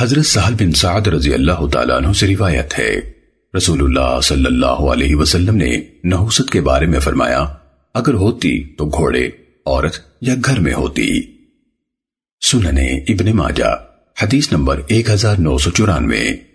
حضرت سہل بن سعد رضی اللہ تعالیٰ عنہ سے روایت ہے۔ رسول اللہ صلی اللہ علیہ وسلم نے نحوست کے بارے میں فرمایا، اگر ہوتی تو گھوڑے، عورت یا گھر میں ہوتی۔ سننے ابن ماجہ، حدیث نمبر ایک ہزار نو سو چورانوے۔